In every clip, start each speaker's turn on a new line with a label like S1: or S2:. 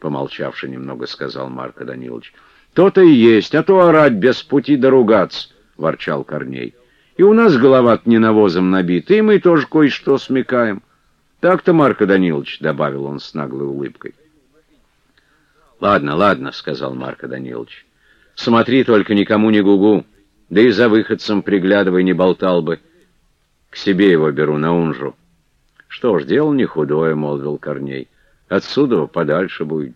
S1: помолчавши немного, сказал Марко Данилович. То-то и есть, а то орать без пути доругаться, ворчал Корней. И у нас голова не навозом набита, и мы тоже кое-что смекаем. Так-то, Марко Данилович, добавил он с наглой улыбкой. Ладно, ладно, сказал Марко Данилович. Смотри только никому не гугу, да и за выходцем приглядывай, не болтал бы. К себе его беру на унжу. Что ж, дело не худое, молвил Корней. Отсюда подальше будет.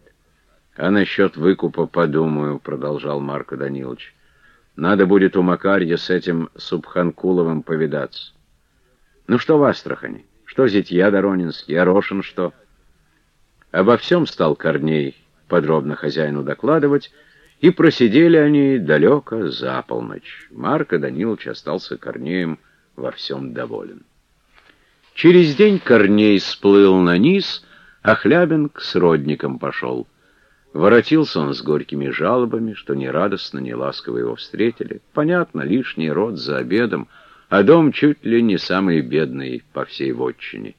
S1: А насчет выкупа подумаю, продолжал Марко Данилович. Надо будет у Макарья с этим Субханкуловым повидаться. Ну что в Астрахани? Что Зитья Доронинский? Орошин что? Обо всем стал Корней подробно хозяину докладывать, и просидели они далеко за полночь. Марко Данилович остался Корнеем во всем доволен. Через день Корней сплыл на низ, а Хлябин к сродникам пошел. Воротился он с горькими жалобами, что ни радостно, ни ласково его встретили. Понятно, лишний род за обедом, а дом чуть ли не самый бедный по всей вотчине.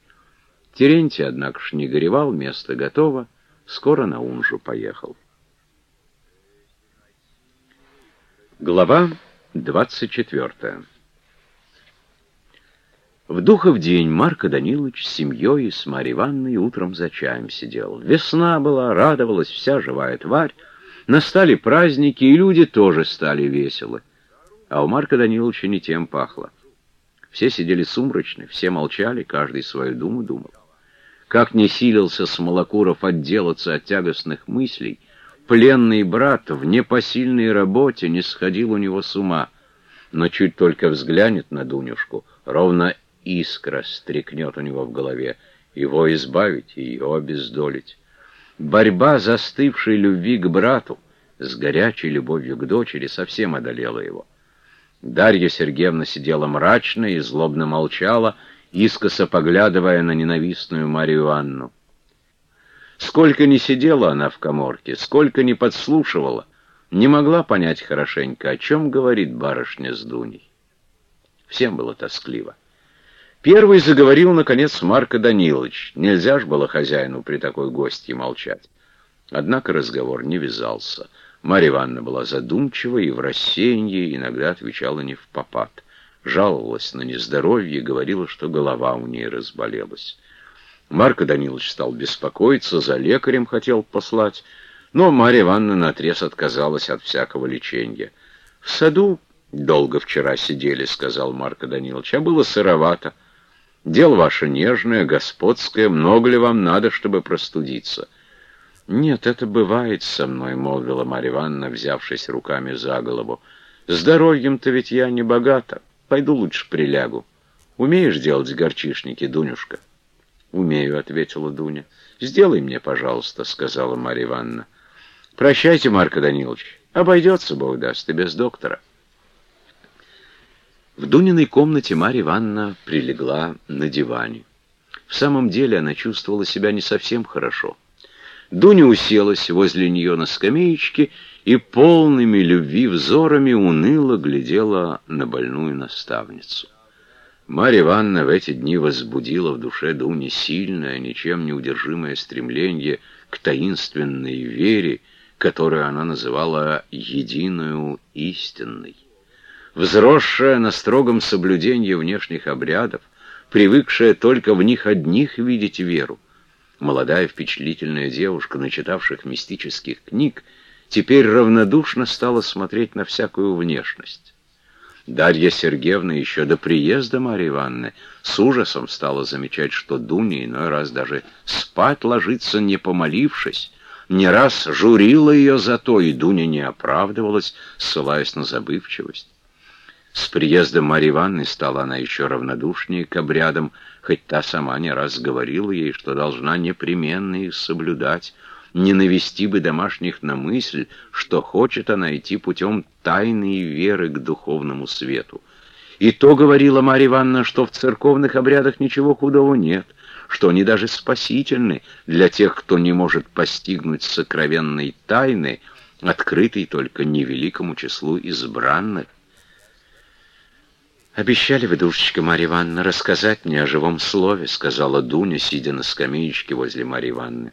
S1: Терентий, однако ж, не горевал, место готово, скоро на Унжу поехал. Глава двадцать четвертая в Духов день Марко Данилович с семьей и с Марьей Ивановной утром за чаем сидел. Весна была, радовалась вся живая тварь. Настали праздники, и люди тоже стали веселы. А у Марка Даниловича не тем пахло. Все сидели сумрачно, все молчали, каждый свою думу думал. Как не силился Смолокуров отделаться от тягостных мыслей, пленный брат в непосильной работе не сходил у него с ума. Но чуть только взглянет на Дунюшку, ровно искра стрекнет у него в голове. Его избавить и ее обездолить. Борьба застывшей любви к брату с горячей любовью к дочери совсем одолела его. Дарья Сергеевна сидела мрачно и злобно молчала, искоса поглядывая на ненавистную Марию Анну. Сколько ни сидела она в коморке, сколько ни подслушивала, не могла понять хорошенько, о чем говорит барышня с Дуней. Всем было тоскливо. Первый заговорил, наконец, Марко Данилович. Нельзя ж было хозяину при такой гостье молчать. Однако разговор не вязался. Марья Ивановна была задумчива и в рассеянии иногда отвечала не в попад. Жаловалась на нездоровье говорила, что голова у ней разболелась. Марко Данилович стал беспокоиться, за лекарем хотел послать, но Марья Ивановна наотрез отказалась от всякого лечения. «В саду долго вчера сидели», — сказал Марко Данилович, — «а было сыровато». Дело ваше нежное, господское, много ли вам надо, чтобы простудиться?» «Нет, это бывает со мной», — молвила Марья Ивановна, взявшись руками за голову. «Здоровьем-то ведь я не богата. Пойду лучше прилягу. Умеешь делать горчишники, Дунюшка?» «Умею», — ответила Дуня. «Сделай мне, пожалуйста», — сказала Марья Ивановна. «Прощайте, Марко Данилович. Обойдется, Бог даст, и без доктора». В Дуниной комнате Марья Ивановна прилегла на диване. В самом деле она чувствовала себя не совсем хорошо. Дуня уселась возле нее на скамеечке и полными любви взорами уныло глядела на больную наставницу. Марья Ивановна в эти дни возбудила в душе Дуни сильное, ничем не удержимое стремление к таинственной вере, которую она называла «единую истинной» взросшая на строгом соблюдении внешних обрядов, привыкшая только в них одних видеть веру. Молодая впечатлительная девушка, начитавших мистических книг, теперь равнодушно стала смотреть на всякую внешность. Дарья Сергеевна еще до приезда Марьи Ивановны с ужасом стала замечать, что Дуня иной раз даже спать ложится, не помолившись, не раз журила ее за то, и Дуня не оправдывалась, ссылаясь на забывчивость. С приездом Марьи Ивановны стала она еще равнодушнее к обрядам, хоть та сама не раз говорила ей, что должна непременно их соблюдать, не навести бы домашних на мысль, что хочет она идти путем тайной веры к духовному свету. И то говорила Марья Ивановна, что в церковных обрядах ничего худого нет, что они даже спасительны для тех, кто не может постигнуть сокровенной тайны, открытой только невеликому числу избранных. «Обещали вы, душечка Марья Ивановна, рассказать мне о живом слове», — сказала Дуня, сидя на скамеечке возле Марьи Ивановны.